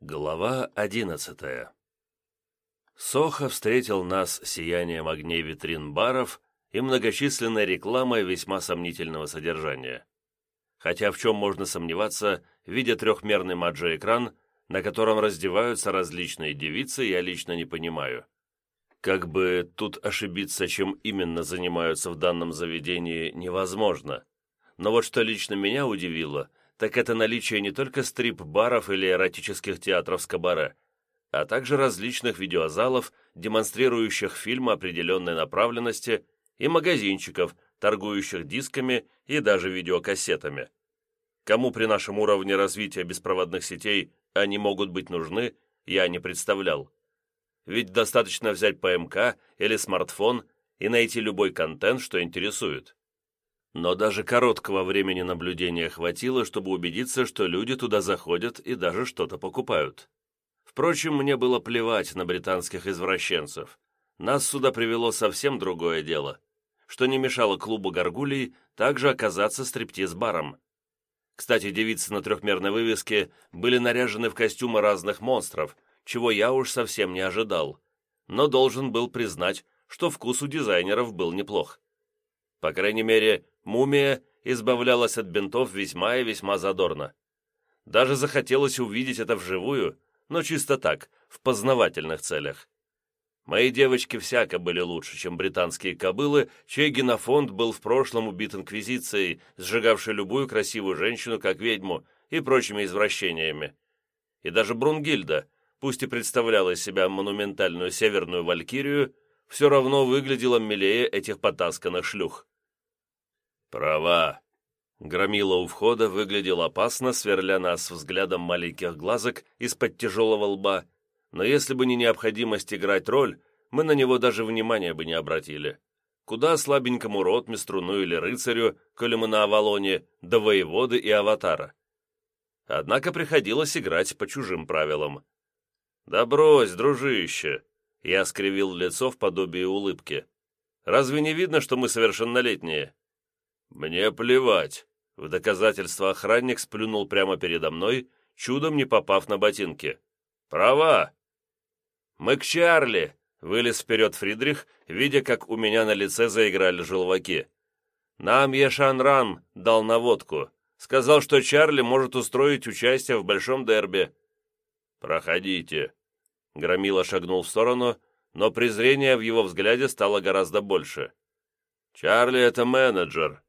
Глава одиннадцатая Сохо встретил нас сиянием огней витрин баров и многочисленной рекламой весьма сомнительного содержания. Хотя в чем можно сомневаться, видя трехмерный маджи-экран, на котором раздеваются различные девицы, я лично не понимаю. Как бы тут ошибиться, чем именно занимаются в данном заведении, невозможно. Но вот что лично меня удивило, так это наличие не только стрип-баров или эротических театров с кабаре, а также различных видеозалов, демонстрирующих фильмы определенной направленности, и магазинчиков, торгующих дисками и даже видеокассетами. Кому при нашем уровне развития беспроводных сетей они могут быть нужны, я не представлял. Ведь достаточно взять ПМК или смартфон и найти любой контент, что интересует. Но даже короткого времени наблюдения хватило, чтобы убедиться, что люди туда заходят и даже что-то покупают. Впрочем, мне было плевать на британских извращенцев. Нас сюда привело совсем другое дело, что не мешало клубу «Горгулей» также оказаться стриптиз-баром. Кстати, девицы на трехмерной вывеске были наряжены в костюмы разных монстров, чего я уж совсем не ожидал, но должен был признать, что вкус у дизайнеров был неплох. По крайней мере, мумия избавлялась от бинтов весьма и весьма задорно. Даже захотелось увидеть это вживую, но чисто так, в познавательных целях. Мои девочки всяко были лучше, чем британские кобылы, чей генофонд был в прошлом убит инквизицией, сжигавшей любую красивую женщину как ведьму и прочими извращениями. И даже Брунгильда, пусть и представляла из себя монументальную северную валькирию, все равно выглядела милее этих потасканных шлюх. «Права!» Громила у входа выглядел опасно, сверля нас взглядом маленьких глазок из-под тяжелого лба, но если бы не необходимость играть роль, мы на него даже внимания бы не обратили. Куда слабенькому ротмистру, ну или рыцарю, коли мы на Авалоне, до воеводы и аватара. Однако приходилось играть по чужим правилам. «Да брось, дружище!» Я скривил лицо в подобии улыбки. «Разве не видно, что мы совершеннолетние?» «Мне плевать!» В доказательство охранник сплюнул прямо передо мной, чудом не попав на ботинки. «Права!» «Мы к Чарли!» — вылез вперед Фридрих, видя, как у меня на лице заиграли желваки. «Нам Ешан Рам дал наводку. Сказал, что Чарли может устроить участие в большом дерби». «Проходите». Громила шагнул в сторону, но презрение в его взгляде стало гораздо больше. «Чарли — это менеджер».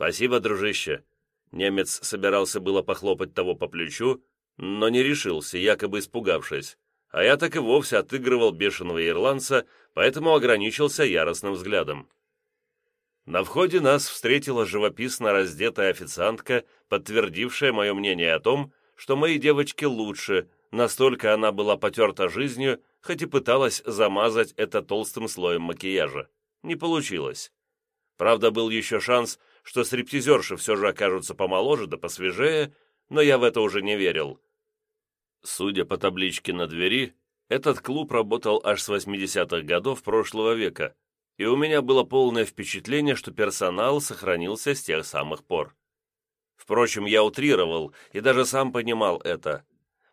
«Спасибо, дружище». Немец собирался было похлопать того по плечу, но не решился, якобы испугавшись а я так и вовсе отыгрывал бешеного ирландца, поэтому ограничился яростным взглядом. На входе нас встретила живописно раздетая официантка, подтвердившая мое мнение о том, что мои девочки лучше, настолько она была потерта жизнью, хоть и пыталась замазать это толстым слоем макияжа. Не получилось. Правда, был еще шанс, что стриптизерши все же окажутся помоложе да посвежее, но я в это уже не верил. Судя по табличке на двери, этот клуб работал аж с 80-х годов прошлого века, и у меня было полное впечатление, что персонал сохранился с тех самых пор. Впрочем, я утрировал и даже сам понимал это.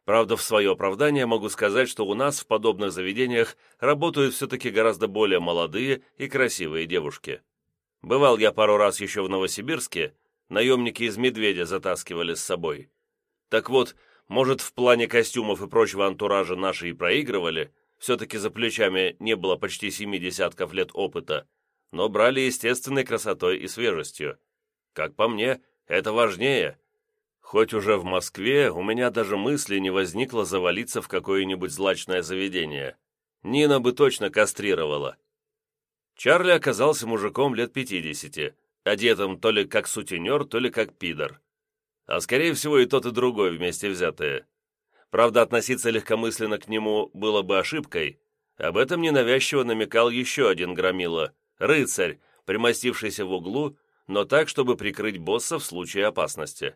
Правда, в свое оправдание могу сказать, что у нас в подобных заведениях работают все-таки гораздо более молодые и красивые девушки. Бывал я пару раз еще в Новосибирске, наемники из «Медведя» затаскивали с собой. Так вот, может, в плане костюмов и прочего антуража наши и проигрывали, все-таки за плечами не было почти семи десятков лет опыта, но брали естественной красотой и свежестью. Как по мне, это важнее. Хоть уже в Москве у меня даже мысли не возникло завалиться в какое-нибудь злачное заведение. Нина бы точно кастрировала. Чарли оказался мужиком лет пятидесяти, одетым то ли как сутенер, то ли как пидор а скорее всего и тот, и другой вместе взятые. Правда, относиться легкомысленно к нему было бы ошибкой. Об этом ненавязчиво намекал еще один громила, рыцарь, примостившийся в углу, но так, чтобы прикрыть босса в случае опасности.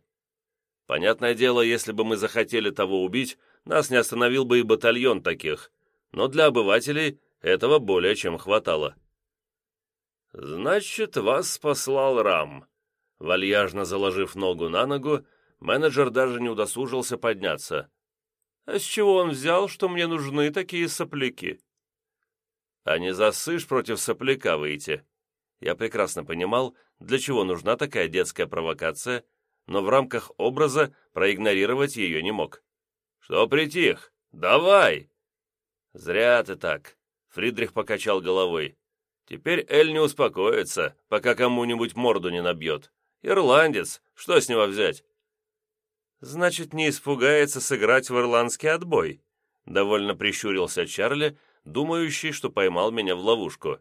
Понятное дело, если бы мы захотели того убить, нас не остановил бы и батальон таких, но для обывателей этого более чем хватало. «Значит, вас послал Рам», Вальяжно заложив ногу на ногу, менеджер даже не удосужился подняться. А с чего он взял, что мне нужны такие сопляки? А не засышь против сопляка выйти. Я прекрасно понимал, для чего нужна такая детская провокация, но в рамках образа проигнорировать ее не мог. «Что притих? Давай!» «Зря ты так», — Фридрих покачал головой. «Теперь Эль не успокоится, пока кому-нибудь морду не набьет. Ирландец, что с него взять?» «Значит, не испугается сыграть в ирландский отбой», — довольно прищурился Чарли, думающий, что поймал меня в ловушку.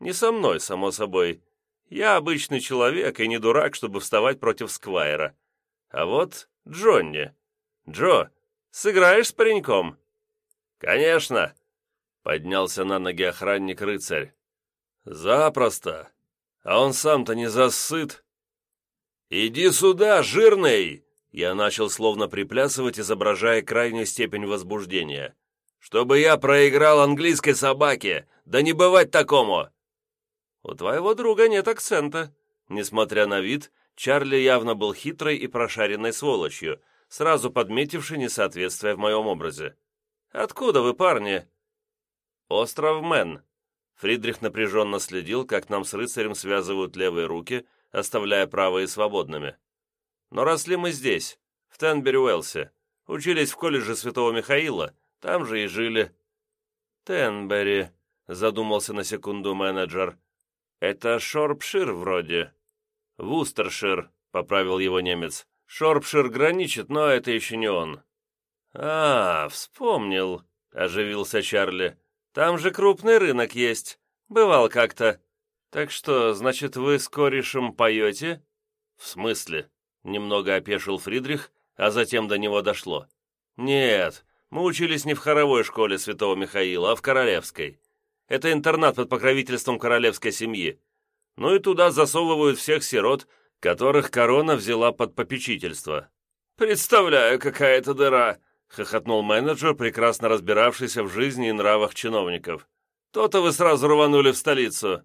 «Не со мной, само собой. Я обычный человек и не дурак, чтобы вставать против Сквайра. А вот Джонни. Джо, сыграешь с пареньком?» «Конечно!» — поднялся на ноги охранник-рыцарь. «Запросто! А он сам-то не засыт!» «Иди сюда, жирный!» Я начал словно приплясывать, изображая крайнюю степень возбуждения. «Чтобы я проиграл английской собаке! Да не бывать такому!» «У твоего друга нет акцента». Несмотря на вид, Чарли явно был хитрой и прошаренной сволочью, сразу подметивший несоответствие в моем образе. «Откуда вы, парни?» «Остров Мэн». Фридрих напряженно следил, как нам с рыцарем связывают левые руки, оставляя правые свободными. «Но росли мы здесь, в Тенбери-Уэлсе. Учились в колледже Святого Михаила, там же и жили». «Тенбери», — задумался на секунду менеджер. «Это Шорпшир вроде». «Вустершир», — поправил его немец. «Шорпшир граничит, но это еще не он». «А, вспомнил», — оживился Чарли. «Там же крупный рынок есть. Бывал как-то. Так что, значит, вы с корешем поете?» «В смысле?» — немного опешил Фридрих, а затем до него дошло. «Нет, мы учились не в хоровой школе Святого Михаила, а в Королевской. Это интернат под покровительством королевской семьи. Ну и туда засовывают всех сирот, которых корона взяла под попечительство. «Представляю, какая это дыра!» — хохотнул менеджер, прекрасно разбиравшийся в жизни и нравах чиновников. «То-то вы сразу рванули в столицу!»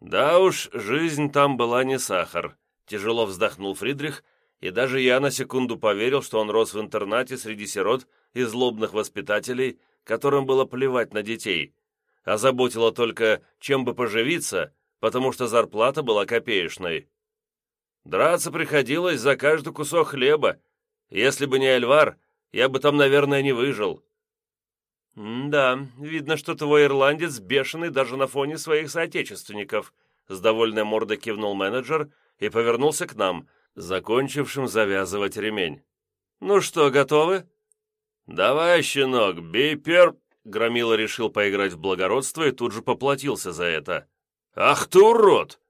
«Да уж, жизнь там была не сахар», — тяжело вздохнул Фридрих, и даже я на секунду поверил, что он рос в интернате среди сирот и злобных воспитателей, которым было плевать на детей, а заботило только, чем бы поживиться, потому что зарплата была копеечной. Драться приходилось за каждый кусок хлеба. Если бы не Эльвар, я бы там, наверное, не выжил. «Да, видно, что твой ирландец бешеный даже на фоне своих соотечественников», с довольной мордой кивнул менеджер и повернулся к нам, закончившим завязывать ремень. «Ну что, готовы?» «Давай, щенок, бей перп...» Громила решил поиграть в благородство и тут же поплатился за это. «Ах ты урод!»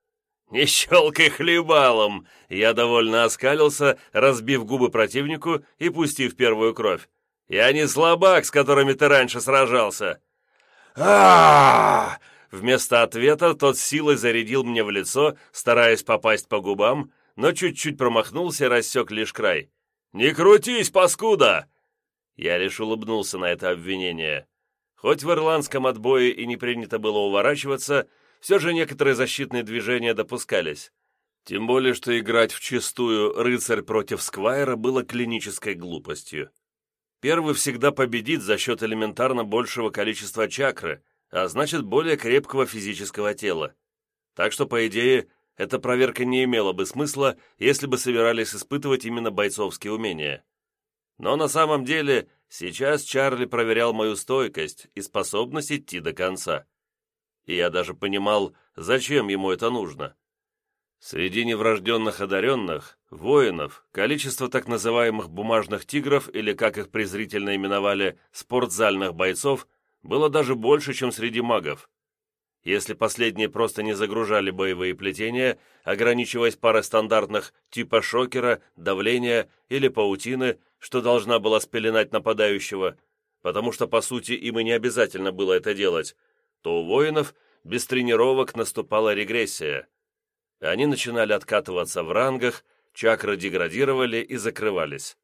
«Не щелкай хлебалом!» Я довольно оскалился, разбив губы противнику и пустив первую кровь. «Я не слабак, с которыми ты раньше сражался!» а Вместо ответа тот силой зарядил мне в лицо, стараясь попасть по губам, но чуть-чуть промахнулся и рассек лишь край. «Не крутись, паскуда!» Я лишь улыбнулся на это обвинение. Хоть в ирландском отбое и не принято было уворачиваться, все же некоторые защитные движения допускались. Тем более, что играть в чистую рыцарь против сквайра было клинической глупостью. Первый всегда победит за счет элементарно большего количества чакры, а значит более крепкого физического тела. Так что, по идее, эта проверка не имела бы смысла, если бы собирались испытывать именно бойцовские умения. Но на самом деле сейчас Чарли проверял мою стойкость и способность идти до конца. И я даже понимал, зачем ему это нужно. Среди неврожденных одаренных, воинов, количество так называемых бумажных тигров, или как их презрительно именовали, спортзальных бойцов, было даже больше, чем среди магов. Если последние просто не загружали боевые плетения, ограничиваясь парой стандартных типа шокера, давления или паутины, что должна была спеленать нападающего, потому что, по сути, им и не обязательно было это делать, то у воинов без тренировок наступала регрессия. Они начинали откатываться в рангах, чакры деградировали и закрывались.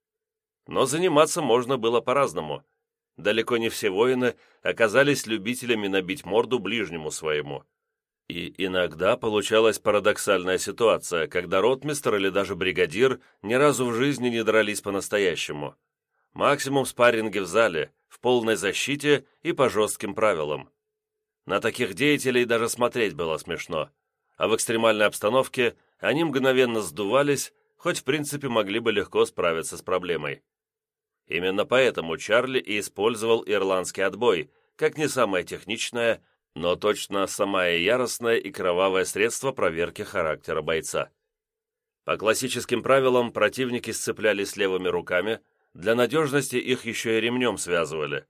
Но заниматься можно было по-разному – далеко не все воины оказались любителями набить морду ближнему своему. И иногда получалась парадоксальная ситуация, когда ротмистр или даже бригадир ни разу в жизни не дрались по-настоящему. максимум спарринги в зале, в полной защите и по жестким правилам. На таких деятелей даже смотреть было смешно, а в экстремальной обстановке они мгновенно сдувались, хоть в принципе могли бы легко справиться с проблемой. Именно поэтому Чарли и использовал ирландский отбой, как не самое техничное, но точно самое яростное и кровавое средство проверки характера бойца. По классическим правилам противники сцеплялись левыми руками, для надежности их еще и ремнем связывали,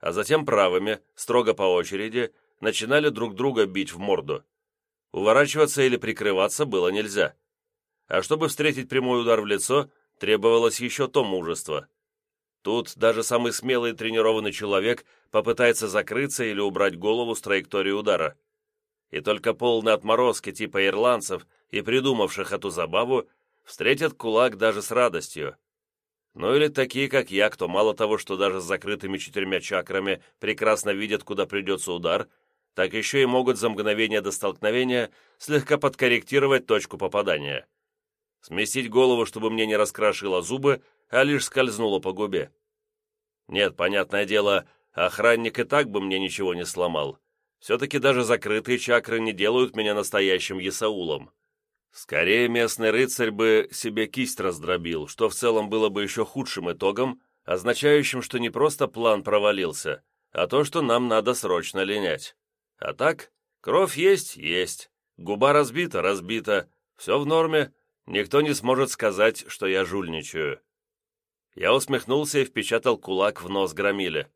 а затем правыми, строго по очереди, начинали друг друга бить в морду. Уворачиваться или прикрываться было нельзя. А чтобы встретить прямой удар в лицо, требовалось еще то мужество. Тут даже самый смелый и тренированный человек попытается закрыться или убрать голову с траектории удара. И только полные отморозки типа ирландцев и придумавших эту забаву встретят кулак даже с радостью. Ну или такие, как я, кто мало того, что даже с закрытыми четырьмя чакрами прекрасно видят, куда придется удар, так еще и могут за мгновение до столкновения слегка подкорректировать точку попадания. Сместить голову, чтобы мне не раскрашило зубы, а лишь скользнуло по губе. Нет, понятное дело, охранник и так бы мне ничего не сломал. Все-таки даже закрытые чакры не делают меня настоящим Есаулом. Скорее, местный рыцарь бы себе кисть раздробил, что в целом было бы еще худшим итогом, означающим, что не просто план провалился, а то, что нам надо срочно линять. А так, кровь есть, есть, губа разбита, разбита, все в норме, никто не сможет сказать, что я жульничаю. Я усмехнулся и впечатал кулак в нос громиле.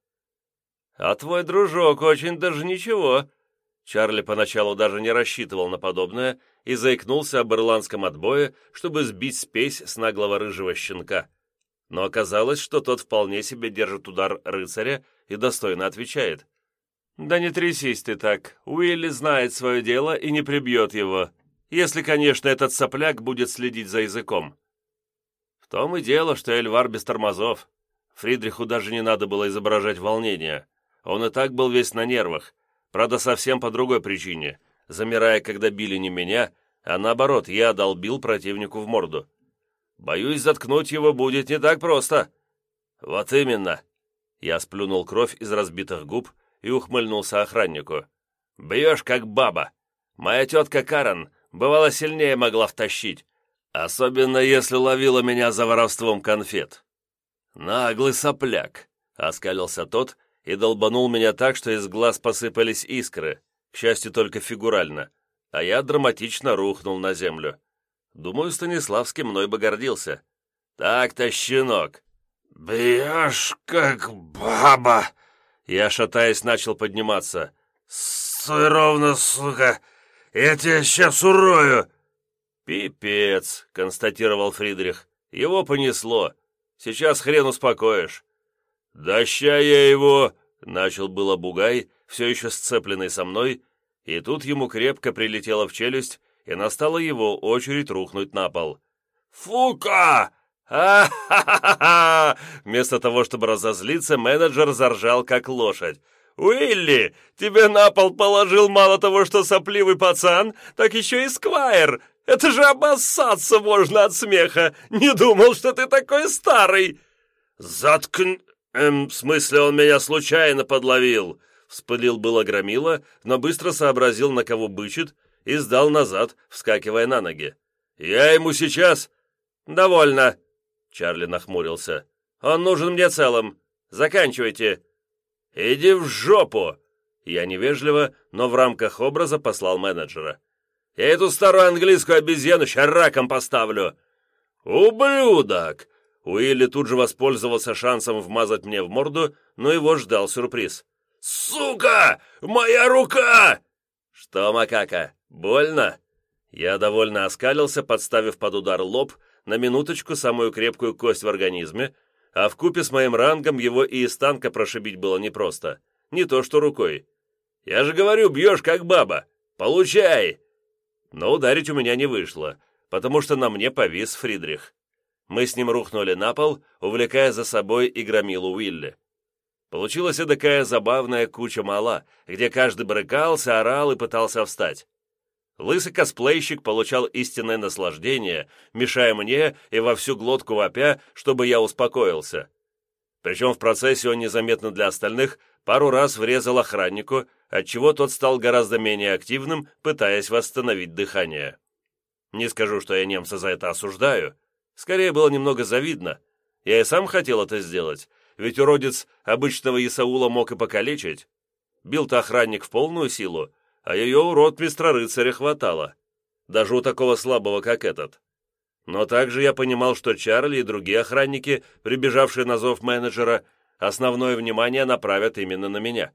«А твой дружок очень даже ничего», Чарли поначалу даже не рассчитывал на подобное и заикнулся об ирландском отбое, чтобы сбить спесь с наглого рыжего щенка. Но оказалось, что тот вполне себе держит удар рыцаря и достойно отвечает. «Да не трясись ты так. Уилли знает свое дело и не прибьет его. Если, конечно, этот сопляк будет следить за языком». В том и дело, что Эльвар без тормозов. Фридриху даже не надо было изображать волнение. Он и так был весь на нервах, Правда, совсем по другой причине, замирая, когда били не меня, а наоборот, я долбил противнику в морду. Боюсь, заткнуть его будет не так просто. Вот именно. Я сплюнул кровь из разбитых губ и ухмыльнулся охраннику. Бьешь, как баба. Моя тетка Карен бывало сильнее могла втащить, особенно если ловила меня за воровством конфет. Наглый сопляк, оскалился тот и долбанул меня так, что из глаз посыпались искры, к счастью, только фигурально, а я драматично рухнул на землю. Думаю, Станиславский мной бы гордился. «Так-то, щенок!» «Бьешь, как баба!» Я, шатаясь, начал подниматься. «Стой ровно, сука! Я тебя сейчас урою!» «Пипец!» — констатировал Фридрих. «Его понесло. Сейчас хрен успокоишь. «Да ща я его!» — начал было Бугай, все еще сцепленный со мной, и тут ему крепко прилетело в челюсть, и настала его очередь рухнуть на пол. «Фука! А-ха-ха-ха!» Вместо того, чтобы разозлиться, менеджер заржал, как лошадь. «Уилли, тебе на пол положил мало того, что сопливый пацан, так еще и сквайр! Это же обоссаться можно от смеха! Не думал, что ты такой старый!» «Заткн...» «Эм, в смысле, он меня случайно подловил!» Вспылил было громила, но быстро сообразил, на кого бычит, и сдал назад, вскакивая на ноги. «Я ему сейчас...» «Довольно!» Чарли нахмурился. «Он нужен мне целым. Заканчивайте!» «Иди в жопу!» Я невежливо, но в рамках образа послал менеджера. «Я эту старую английскую обезьяну ща раком поставлю!» «Ублюдок!» Уилли тут же воспользовался шансом вмазать мне в морду, но его ждал сюрприз. «Сука! Моя рука!» «Что, макака, больно?» Я довольно оскалился, подставив под удар лоб, на минуточку самую крепкую кость в организме, а в купе с моим рангом его и из танка прошибить было непросто. Не то что рукой. «Я же говорю, бьешь как баба! Получай!» Но ударить у меня не вышло, потому что на мне повис Фридрих. Мы с ним рухнули на пол, увлекая за собой и громилу Уилли. Получилась такая забавная куча мала, где каждый брыкался, орал и пытался встать. Лысый косплейщик получал истинное наслаждение, мешая мне и во всю глотку вопя, чтобы я успокоился. Причем в процессе он незаметно для остальных пару раз врезал охраннику, отчего тот стал гораздо менее активным, пытаясь восстановить дыхание. Не скажу, что я немца за это осуждаю. Скорее было немного завидно. Я и сам хотел это сделать, ведь уродец обычного Исаула мог и покалечить. Бил-то охранник в полную силу, а ее урод мистера рыцаря хватало. Даже у такого слабого, как этот. Но также я понимал, что Чарли и другие охранники, прибежавшие на зов менеджера, основное внимание направят именно на меня.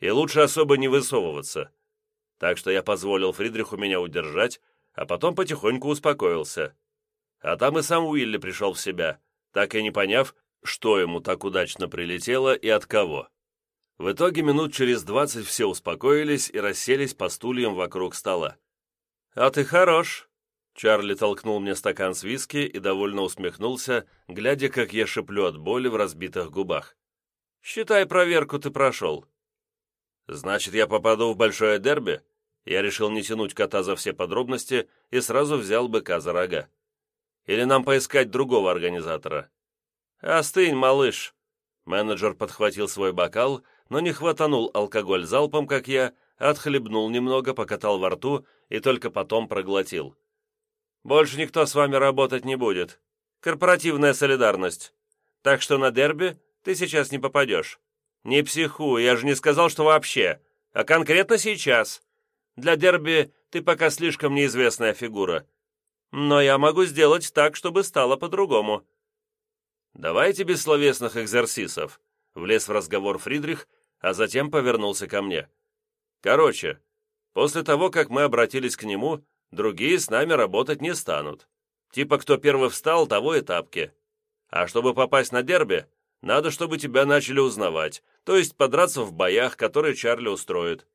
И лучше особо не высовываться. Так что я позволил Фридриху меня удержать, а потом потихоньку успокоился. А там и сам Уилли пришел в себя, так и не поняв, что ему так удачно прилетело и от кого. В итоге минут через двадцать все успокоились и расселись по стульям вокруг стола. «А ты хорош!» Чарли толкнул мне стакан с виски и довольно усмехнулся, глядя, как я шиплю от боли в разбитых губах. «Считай, проверку ты прошел». «Значит, я попаду в большое дерби?» Я решил не тянуть кота за все подробности и сразу взял быка за рога. «Или нам поискать другого организатора?» «Остынь, малыш!» Менеджер подхватил свой бокал, но не хватанул алкоголь залпом, как я, отхлебнул немного, покатал во рту и только потом проглотил. Больше никто с вами работать не будет. Корпоративная солидарность. Так что на дерби ты сейчас не попадешь. Не психуй, я же не сказал, что вообще, а конкретно сейчас. Для дерби ты пока слишком неизвестная фигура. Но я могу сделать так, чтобы стало по-другому. Давайте без словесных экзерсисов. Влез в разговор Фридрих, а затем повернулся ко мне. Короче, после того, как мы обратились к нему, Другие с нами работать не станут. Типа, кто первый встал, того и тапки. А чтобы попасть на дерби, надо, чтобы тебя начали узнавать, то есть подраться в боях, которые Чарли устроит».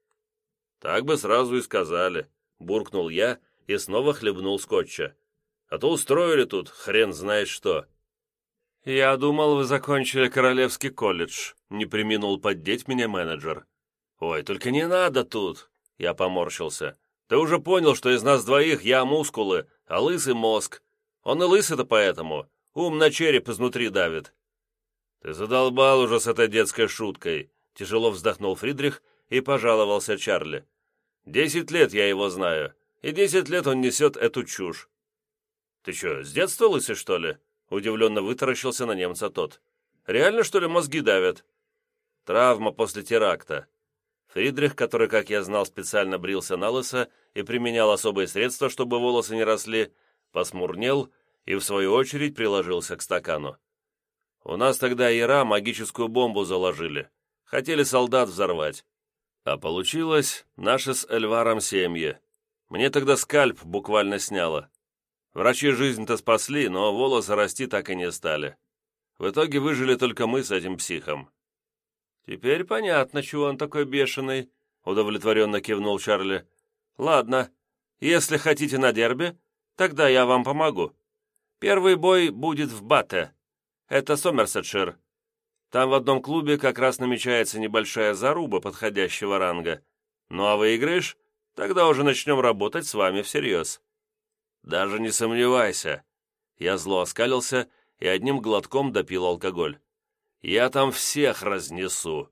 «Так бы сразу и сказали», — буркнул я и снова хлебнул скотча. «А то устроили тут хрен знает что». «Я думал, вы закончили Королевский колледж», — не приминул поддеть меня менеджер. «Ой, только не надо тут», — я поморщился. Ты уже понял, что из нас двоих я мускулы, а лысый мозг. Он и лысый-то поэтому. Ум на череп изнутри давит». «Ты задолбал уже с этой детской шуткой», — тяжело вздохнул Фридрих и пожаловался Чарли. «Десять лет я его знаю, и десять лет он несет эту чушь». «Ты что, с детства лысый, что ли?» — удивленно вытаращился на немца тот. «Реально, что ли, мозги давят?» «Травма после теракта. Фридрих, который, как я знал, специально брился на лысо и применял особые средства, чтобы волосы не росли, посмурнел и, в свою очередь, приложился к стакану. «У нас тогда Ира магическую бомбу заложили. Хотели солдат взорвать. А получилось наши с Эльваром семьи. Мне тогда скальп буквально сняло. Врачи жизнь-то спасли, но волосы расти так и не стали. В итоге выжили только мы с этим психом. «Теперь понятно, чего он такой бешеный», — удовлетворенно кивнул Чарли. «Ладно, если хотите на дерби, тогда я вам помогу. Первый бой будет в Батте. Это Сомерсетшир. Там в одном клубе как раз намечается небольшая заруба подходящего ранга. Ну а выиграешь, тогда уже начнем работать с вами всерьез». «Даже не сомневайся». Я зло оскалился и одним глотком допил алкоголь. Я там всех разнесу.